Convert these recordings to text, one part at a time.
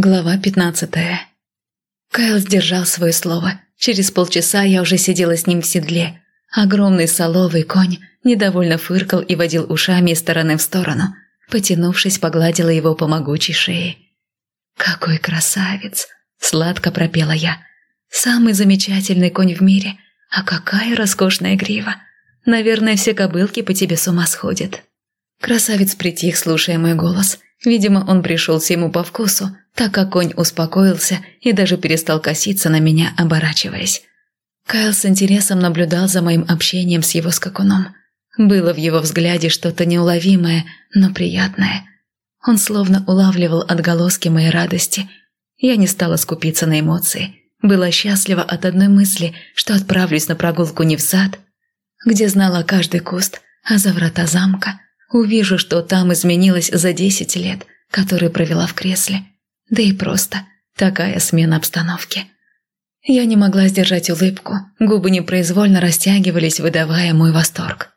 Глава 15 Кайл сдержал свое слово. Через полчаса я уже сидела с ним в седле. Огромный соловый конь недовольно фыркал и водил ушами из стороны в сторону. Потянувшись, погладила его по могучей шее. «Какой красавец!» – сладко пропела я. «Самый замечательный конь в мире. А какая роскошная грива! Наверное, все кобылки по тебе с ума сходят». Красавец притих, слушая мой голос – Видимо, он пришелся ему по вкусу, так как конь успокоился и даже перестал коситься на меня, оборачиваясь. Кайл с интересом наблюдал за моим общением с его скакуном. Было в его взгляде что-то неуловимое, но приятное. Он словно улавливал отголоски моей радости. Я не стала скупиться на эмоции. Была счастлива от одной мысли, что отправлюсь на прогулку не в сад, где знала каждый куст, а за врата замка – Увижу, что там изменилось за десять лет, которые провела в кресле. Да и просто такая смена обстановки. Я не могла сдержать улыбку, губы непроизвольно растягивались, выдавая мой восторг.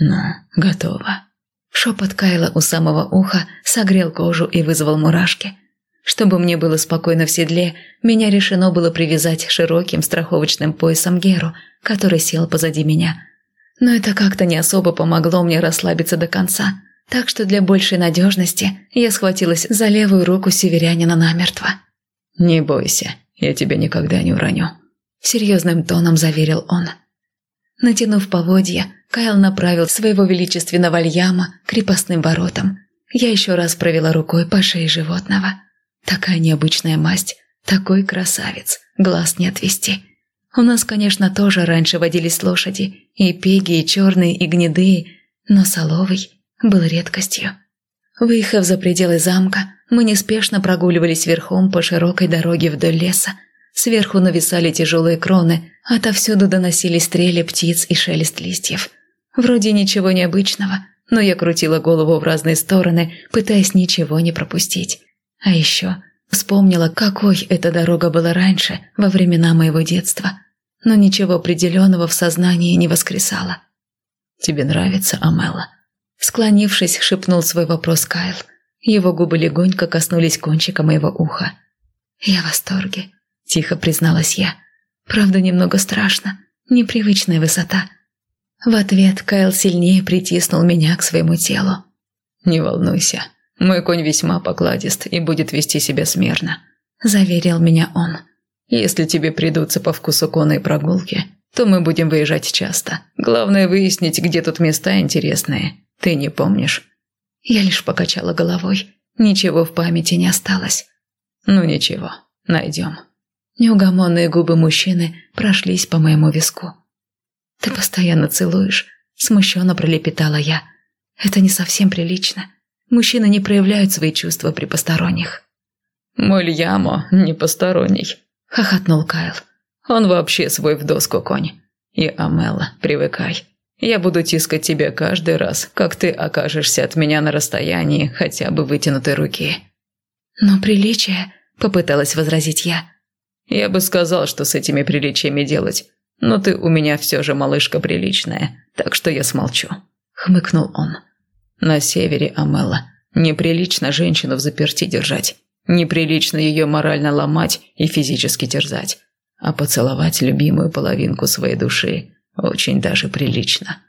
«Ну, готово». Шепот Кайла у самого уха согрел кожу и вызвал мурашки. Чтобы мне было спокойно в седле, меня решено было привязать широким страховочным поясом Геру, который сел позади меня – но это как-то не особо помогло мне расслабиться до конца, так что для большей надежности я схватилась за левую руку северянина намертво. «Не бойся, я тебя никогда не уроню», – серьезным тоном заверил он. Натянув поводья, Кайл направил своего величественного льяма крепостным воротам. Я еще раз провела рукой по шее животного. Такая необычная масть, такой красавец, глаз не отвести. У нас, конечно, тоже раньше водились лошади, и пеги, и черные, и гнедые, но соловый был редкостью. Выехав за пределы замка, мы неспешно прогуливались верхом по широкой дороге вдоль леса. Сверху нависали тяжелые кроны, отовсюду доносились стрели птиц и шелест листьев. Вроде ничего необычного, но я крутила голову в разные стороны, пытаясь ничего не пропустить. А еще вспомнила, какой эта дорога была раньше, во времена моего детства – но ничего определенного в сознании не воскресало. «Тебе нравится, Амела?» Склонившись, шепнул свой вопрос Кайл. Его губы легонько коснулись кончика моего уха. «Я в восторге», – тихо призналась я. «Правда, немного страшно. Непривычная высота». В ответ Кайл сильнее притиснул меня к своему телу. «Не волнуйся, мой конь весьма покладист и будет вести себя смирно», – заверил меня он. Если тебе придутся по вкусу конной прогулки, то мы будем выезжать часто. Главное выяснить, где тут места интересные. Ты не помнишь?» Я лишь покачала головой. Ничего в памяти не осталось. «Ну ничего, найдем». Неугомонные губы мужчины прошлись по моему виску. «Ты постоянно целуешь», – смущенно пролепетала я. «Это не совсем прилично. Мужчины не проявляют свои чувства при посторонних». «Мой Льямо не посторонний», – хохотнул Кайл. «Он вообще свой в доску конь. И, Амела, привыкай. Я буду тискать тебя каждый раз, как ты окажешься от меня на расстоянии хотя бы вытянутой руки». «Но приличие», – попыталась возразить я. «Я бы сказал, что с этими приличиями делать, но ты у меня все же малышка приличная, так что я смолчу», – хмыкнул он. «На севере, Амела, неприлично женщину в заперти держать. Неприлично ее морально ломать и физически терзать. А поцеловать любимую половинку своей души очень даже прилично.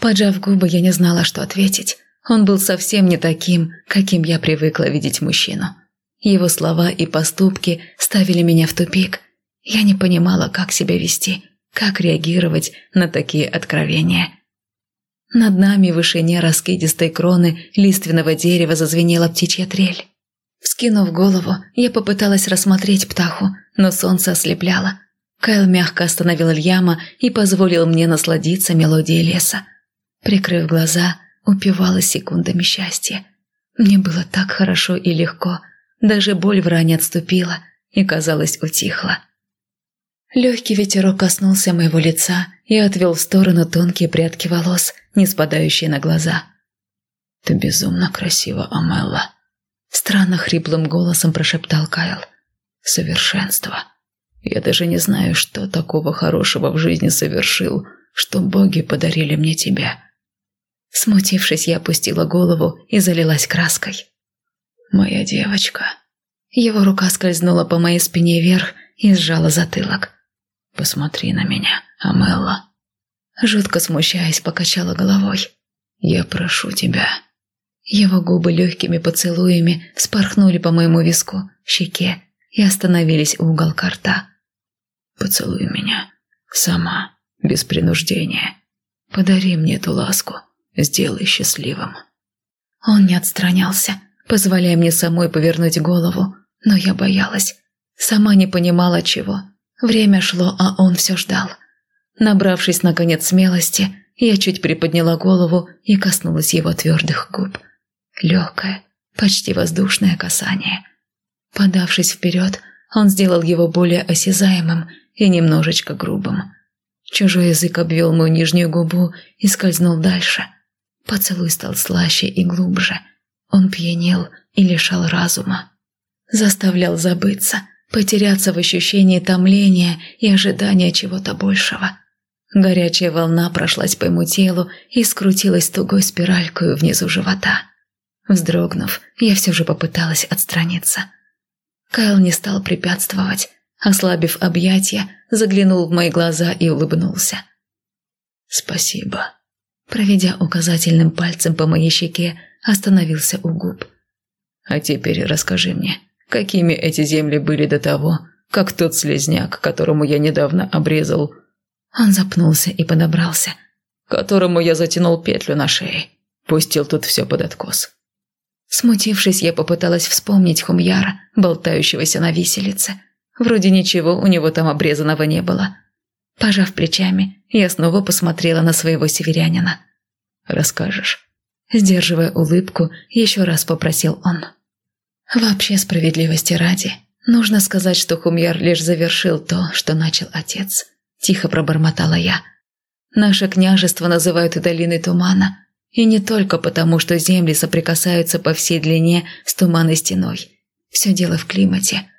Поджав губы, я не знала, что ответить. Он был совсем не таким, каким я привыкла видеть мужчину. Его слова и поступки ставили меня в тупик. Я не понимала, как себя вести, как реагировать на такие откровения. Над нами в вышине раскидистой кроны лиственного дерева зазвенела птичья трель. Вскинув голову, я попыталась рассмотреть птаху, но солнце ослепляло. Кайл мягко остановил Ильяма и позволил мне насладиться мелодией леса. Прикрыв глаза, упивалась секундами счастья. Мне было так хорошо и легко, даже боль в ране отступила и, казалось, утихла. Легкий ветерок коснулся моего лица и отвел в сторону тонкие прядки волос, не спадающие на глаза. «Ты безумно красива, Амелла», Странно хриплым голосом прошептал Кайл. «Совершенство. Я даже не знаю, что такого хорошего в жизни совершил, что боги подарили мне тебя». Смутившись, я опустила голову и залилась краской. «Моя девочка». Его рука скользнула по моей спине вверх и сжала затылок. «Посмотри на меня, Амелла». Жутко смущаясь, покачала головой. «Я прошу тебя». Его губы легкими поцелуями спорхнули по моему виску, щеке и остановились у уголка рта. «Поцелуй меня. Сама, без принуждения. Подари мне эту ласку. Сделай счастливым». Он не отстранялся, позволяя мне самой повернуть голову, но я боялась. Сама не понимала чего. Время шло, а он все ждал. Набравшись, наконец, смелости, я чуть приподняла голову и коснулась его твердых губ. Легкое, почти воздушное касание. Подавшись вперед, он сделал его более осязаемым и немножечко грубым. Чужой язык обвел мою нижнюю губу и скользнул дальше. Поцелуй стал слаще и глубже. Он пьянел и лишал разума. Заставлял забыться, потеряться в ощущении томления и ожидания чего-то большего. Горячая волна прошлась по ему телу и скрутилась тугой спиралькой внизу живота. Вздрогнув, я все же попыталась отстраниться. Кайл не стал препятствовать. Ослабив объятия, заглянул в мои глаза и улыбнулся. «Спасибо». Проведя указательным пальцем по моей щеке, остановился у губ. «А теперь расскажи мне, какими эти земли были до того, как тот слезняк, которому я недавно обрезал...» Он запнулся и подобрался. «Которому я затянул петлю на шее. Пустил тут все под откос. Смутившись, я попыталась вспомнить Хумьяра, болтающегося на виселице. Вроде ничего у него там обрезанного не было. Пожав плечами, я снова посмотрела на своего северянина. «Расскажешь?» Сдерживая улыбку, еще раз попросил он. «Вообще справедливости ради, нужно сказать, что Хумьяр лишь завершил то, что начал отец», – тихо пробормотала я. «Наше княжество называют долиной тумана, и не только потому, что земли соприкасаются по всей длине с туманной стеной. Все дело в климате.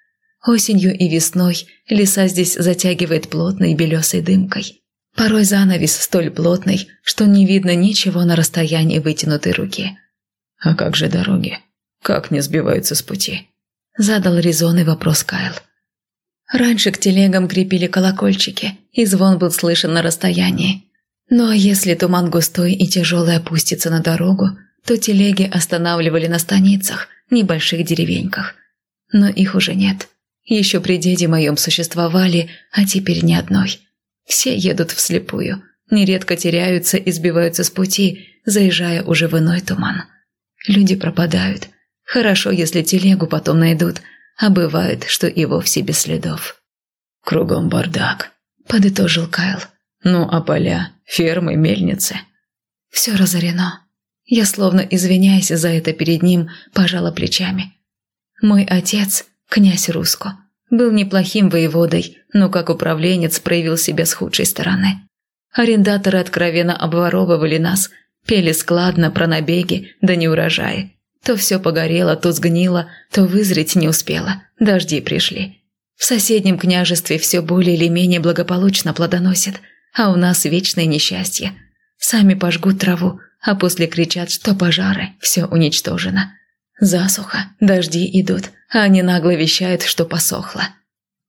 Осенью и весной леса здесь затягивает плотной белесой дымкой. Порой занавес столь плотный, что не видно ничего на расстоянии вытянутой руки. «А как же дороги? Как не сбиваются с пути?» Задал резонный вопрос Кайл. Раньше к телегам крепили колокольчики, и звон был слышен на расстоянии. Ну а если туман густой и тяжелый опустится на дорогу, то телеги останавливали на станицах, небольших деревеньках. Но их уже нет. Еще при деде моем существовали, а теперь ни одной. Все едут вслепую, нередко теряются и сбиваются с пути, заезжая уже в иной туман. Люди пропадают. Хорошо, если телегу потом найдут, а бывает, что и вовсе без следов. «Кругом бардак», – подытожил Кайл. «Ну а поля? фермы, мельницы. Все разорено. Я, словно извиняясь за это перед ним, пожала плечами. Мой отец, князь Руско, был неплохим воеводой, но как управленец проявил себя с худшей стороны. Арендаторы откровенно обворовывали нас, пели складно про набеги да неурожаи. То все погорело, то сгнило, то вызреть не успело, дожди пришли. В соседнем княжестве все более или менее благополучно плодоносит – а у нас вечное несчастье. Сами пожгут траву, а после кричат, что пожары, все уничтожено. Засуха, дожди идут, а они нагло вещают, что посохло.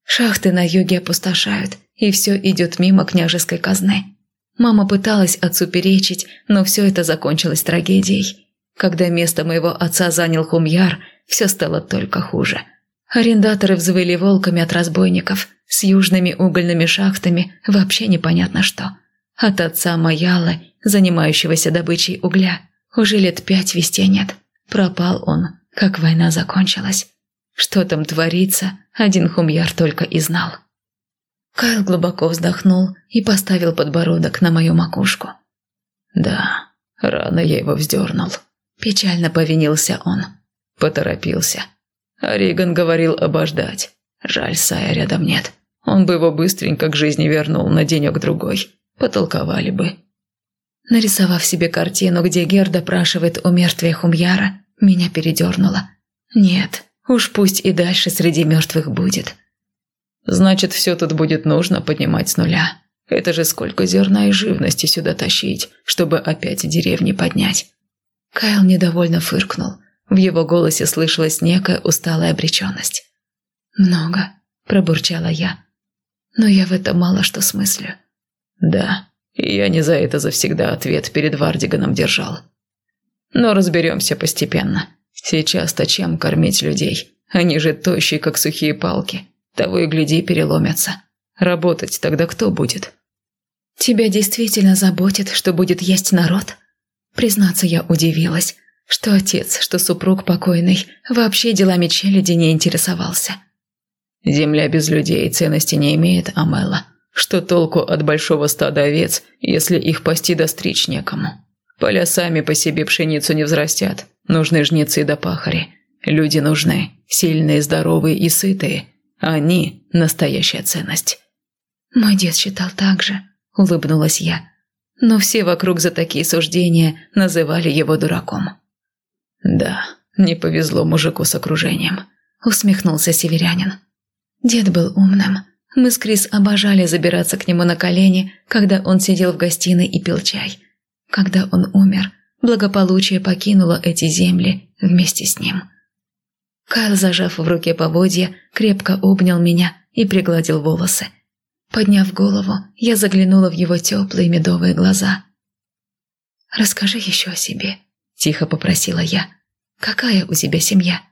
Шахты на юге опустошают, и все идет мимо княжеской казны. Мама пыталась отцу перечить, но все это закончилось трагедией. Когда место моего отца занял Хумьяр, все стало только хуже. Арендаторы взвыли волками от разбойников – с южными угольными шахтами вообще непонятно что. От отца Маялы, занимающегося добычей угля, уже лет пять вести нет. Пропал он, как война закончилась. Что там творится, один Хумьяр только и знал. Кайл глубоко вздохнул и поставил подбородок на мою макушку. «Да, рано я его вздернул», – печально повинился он. Поторопился. А Риган говорил обождать. Жаль, Сая рядом нет. Он бы его быстренько к жизни вернул на денек-другой. Потолковали бы. Нарисовав себе картину, где Гер допрашивает у мертвия Хумьяра, меня передернуло. Нет, уж пусть и дальше среди мертвых будет. Значит, все тут будет нужно поднимать с нуля. Это же сколько зерна и живности сюда тащить, чтобы опять деревни поднять. Кайл недовольно фыркнул. В его голосе слышалась некая усталая обреченность. «Много», – пробурчала я. «Но я в это мало что смыслю». «Да, я не за это завсегда ответ перед Вардиганом держал. Но разберемся постепенно. Сейчас-то чем кормить людей? Они же тощие, как сухие палки. Того и гляди, переломятся. Работать тогда кто будет?» «Тебя действительно заботит, что будет есть народ?» Признаться, я удивилась, что отец, что супруг покойный, вообще делами челяди не интересовался. «Земля без людей ценности не имеет, Амела. Что толку от большого стада овец, если их пасти достричь некому? Поля сами по себе пшеницу не взрастят. Нужны жнецы да пахари. Люди нужны, сильные, здоровые и сытые. Они – настоящая ценность». «Мой дед считал так же», – улыбнулась я. Но все вокруг за такие суждения называли его дураком. «Да, не повезло мужику с окружением», – усмехнулся северянин. Дед был умным. Мы с Крис обожали забираться к нему на колени, когда он сидел в гостиной и пил чай. Когда он умер, благополучие покинуло эти земли вместе с ним. Кайл, зажав в руке поводья, крепко обнял меня и пригладил волосы. Подняв голову, я заглянула в его теплые медовые глаза. «Расскажи еще о себе», – тихо попросила я. «Какая у тебя семья?»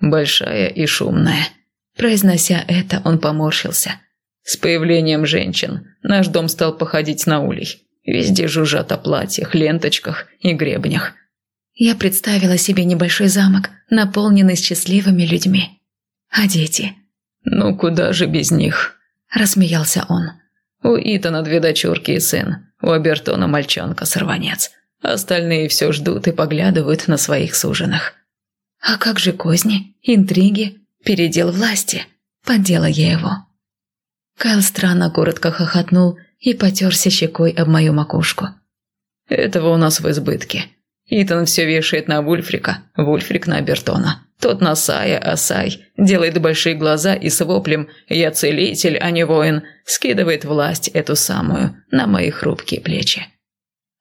«Большая и шумная», Произнося это, он поморщился. С появлением женщин наш дом стал походить на улей. Везде жужжат о платьях, ленточках и гребнях. Я представила себе небольшой замок, наполненный счастливыми людьми. А дети? Ну, куда же без них? Рассмеялся он. У Итана две дочурки и сын. У Абертона мальчонка-сорванец. Остальные все ждут и поглядывают на своих суженых. А как же козни, интриги, Передел власти. Поддела я его. Кайл странно коротко хохотнул и потерся щекой об мою макушку. «Этого у нас в избытке. Итан все вешает на Вульфрика, Вульфрик на Бертона. Тот на Сая, а Сай делает большие глаза и с воплем «Я целитель, а не воин» скидывает власть эту самую на мои хрупкие плечи.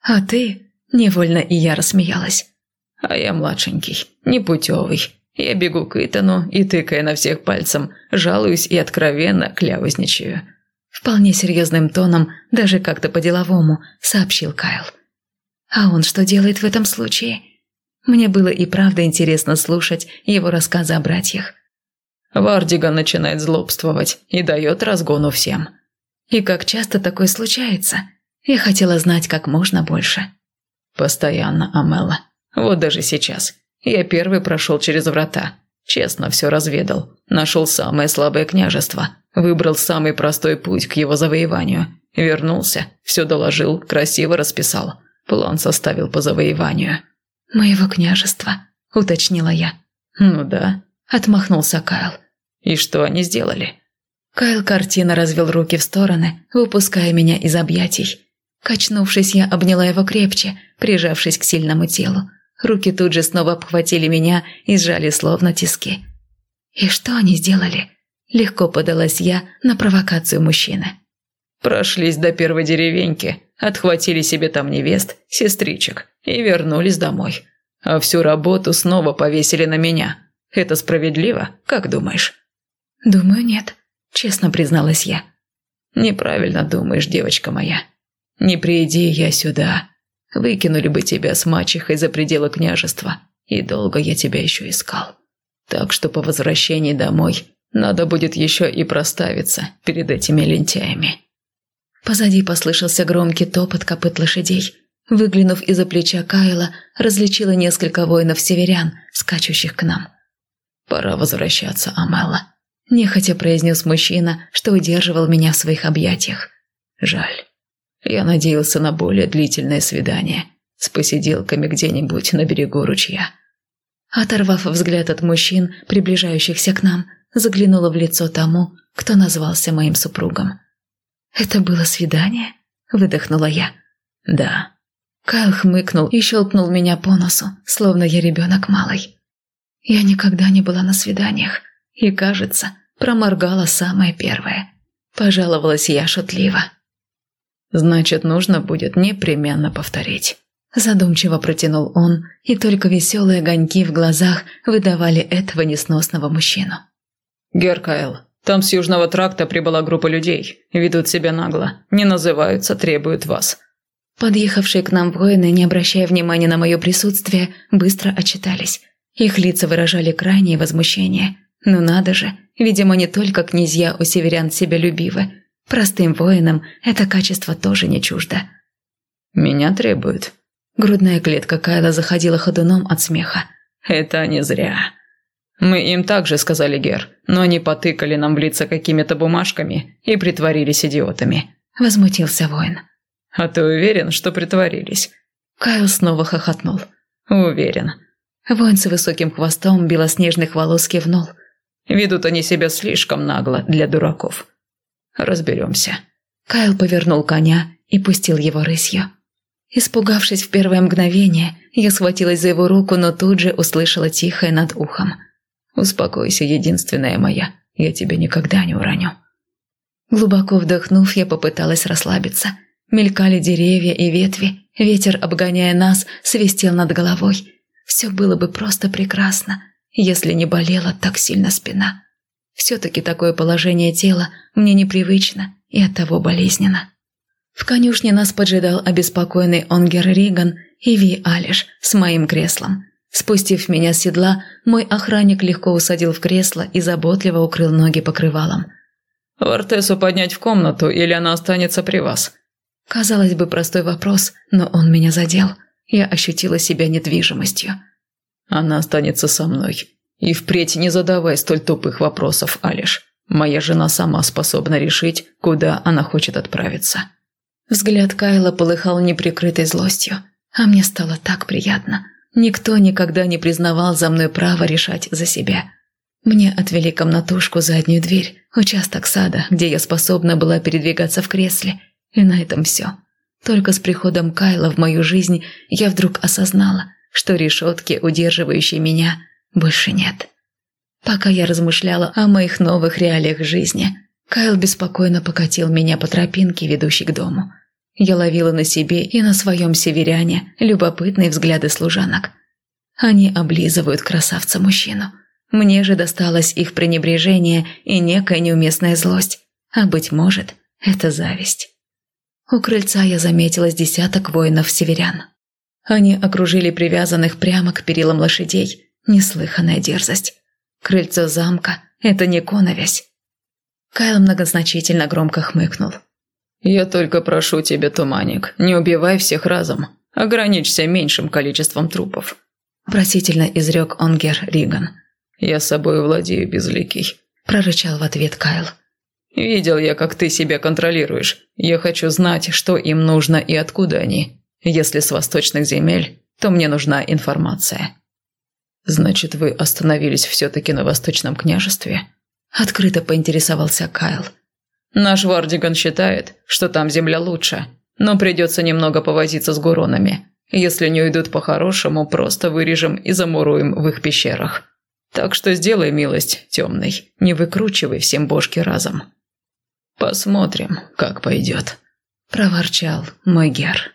«А ты?» – невольно и я рассмеялась. «А я младшенький, непутевый, я бегу к Итану и, тыкая на всех пальцем, жалуюсь и откровенно кляузничаю. Вполне серьезным тоном, даже как-то по-деловому, сообщил Кайл. А он что делает в этом случае? Мне было и правда интересно слушать его рассказы о братьях. Вардига начинает злобствовать и дает разгону всем. И как часто такое случается? Я хотела знать как можно больше. Постоянно, Амела. Вот даже сейчас. Я первый прошел через врата. Честно все разведал. Нашел самое слабое княжество. Выбрал самый простой путь к его завоеванию. Вернулся, все доложил, красиво расписал. План составил по завоеванию. «Моего княжества», — уточнила я. «Ну да», — отмахнулся Кайл. «И что они сделали?» Кайл картина развел руки в стороны, выпуская меня из объятий. Качнувшись, я обняла его крепче, прижавшись к сильному телу. Руки тут же снова обхватили меня и сжали словно тиски. «И что они сделали?» Легко подалась я на провокацию мужчины. Прошлись до первой деревеньки, отхватили себе там невест, сестричек и вернулись домой. А всю работу снова повесили на меня. Это справедливо, как думаешь? Думаю, нет, честно призналась я. Неправильно думаешь, девочка моя. Не приди я сюда, Выкинули бы тебя с мачехой за пределы княжества, и долго я тебя еще искал. Так что по возвращении домой надо будет еще и проставиться перед этими лентяями». Позади послышался громкий топот копыт лошадей. Выглянув из-за плеча Кайла, различила несколько воинов-северян, скачущих к нам. «Пора возвращаться, Амела», – нехотя произнес мужчина, что удерживал меня в своих объятиях. «Жаль». Я надеялся на более длительное свидание с посиделками где-нибудь на берегу ручья. Оторвав взгляд от мужчин, приближающихся к нам, заглянула в лицо тому, кто назвался моим супругом. «Это было свидание?» – выдохнула я. «Да». Кайл хмыкнул и щелкнул меня по носу, словно я ребенок малый. Я никогда не была на свиданиях и, кажется, проморгала самое первое. Пожаловалась я шутливо. Значит, нужно будет непременно повторить. Задумчиво протянул он, и только веселые огоньки в глазах выдавали этого несносного мужчину. «Геркайл, там с Южного тракта прибыла группа людей. Ведут себя нагло. Не называются, требуют вас». Подъехавшие к нам воины, не обращая внимания на мое присутствие, быстро отчитались. Их лица выражали крайнее возмущение. Ну надо же, видимо, не только князья у северян себя любивы. Простым воинам это качество тоже не чуждо. «Меня требуют». Грудная клетка Кайла заходила ходуном от смеха. «Это не зря. Мы им также сказали, Гер, но они потыкали нам в лица какими-то бумажками и притворились идиотами». Возмутился воин. «А ты уверен, что притворились?» Кайл снова хохотнул. «Уверен». Воин с высоким хвостом белоснежных волос кивнул. «Ведут они себя слишком нагло для дураков. Разберемся». Кайл повернул коня и пустил его рысью. Испугавшись в первое мгновение, я схватилась за его руку, но тут же услышала тихое над ухом. «Успокойся, единственная моя, я тебя никогда не уроню». Глубоко вдохнув, я попыталась расслабиться. Мелькали деревья и ветви, ветер, обгоняя нас, свистел над головой. Все было бы просто прекрасно, если не болела так сильно спина. Все-таки такое положение тела мне непривычно и оттого болезненно. В конюшне нас поджидал обеспокоенный Онгер Риган и Ви Алиш с моим креслом. Спустив меня с седла, мой охранник легко усадил в кресло и заботливо укрыл ноги покрывалом. «Вартесу поднять в комнату или она останется при вас?» Казалось бы, простой вопрос, но он меня задел. Я ощутила себя недвижимостью. «Она останется со мной. И впредь не задавай столь тупых вопросов, Алиш. Моя жена сама способна решить, куда она хочет отправиться». Взгляд Кайла полыхал неприкрытой злостью, а мне стало так приятно. Никто никогда не признавал за мной право решать за себя. Мне отвели комнатушку заднюю дверь, участок сада, где я способна была передвигаться в кресле, и на этом все. Только с приходом Кайла в мою жизнь я вдруг осознала, что решетки, удерживающей меня, больше нет. Пока я размышляла о моих новых реалиях жизни, Кайл беспокойно покатил меня по тропинке, ведущей к дому. Я ловила на себе и на своем северяне любопытные взгляды служанок. Они облизывают красавца-мужчину. Мне же досталось их пренебрежение и некая неуместная злость. А быть может, это зависть. У крыльца я заметила с десяток воинов-северян. Они окружили привязанных прямо к перилам лошадей. Неслыханная дерзость. Крыльцо замка – это не коновязь. Кайл многозначительно громко хмыкнул. «Я только прошу тебя, Туманик, не убивай всех разом. Ограничься меньшим количеством трупов», – просительно изрек Онгер Риган. «Я собой владею, безликий», – прорычал в ответ Кайл. «Видел я, как ты себя контролируешь. Я хочу знать, что им нужно и откуда они. Если с восточных земель, то мне нужна информация». «Значит, вы остановились все-таки на Восточном княжестве?» Открыто поинтересовался Кайл. Наш Вардиган считает, что там земля лучше, но придется немного повозиться с гуронами. Если не уйдут по-хорошему, просто вырежем и замуруем в их пещерах. Так что сделай милость, темный, не выкручивай всем бошки разом. Посмотрим, как пойдет», – проворчал мой гер.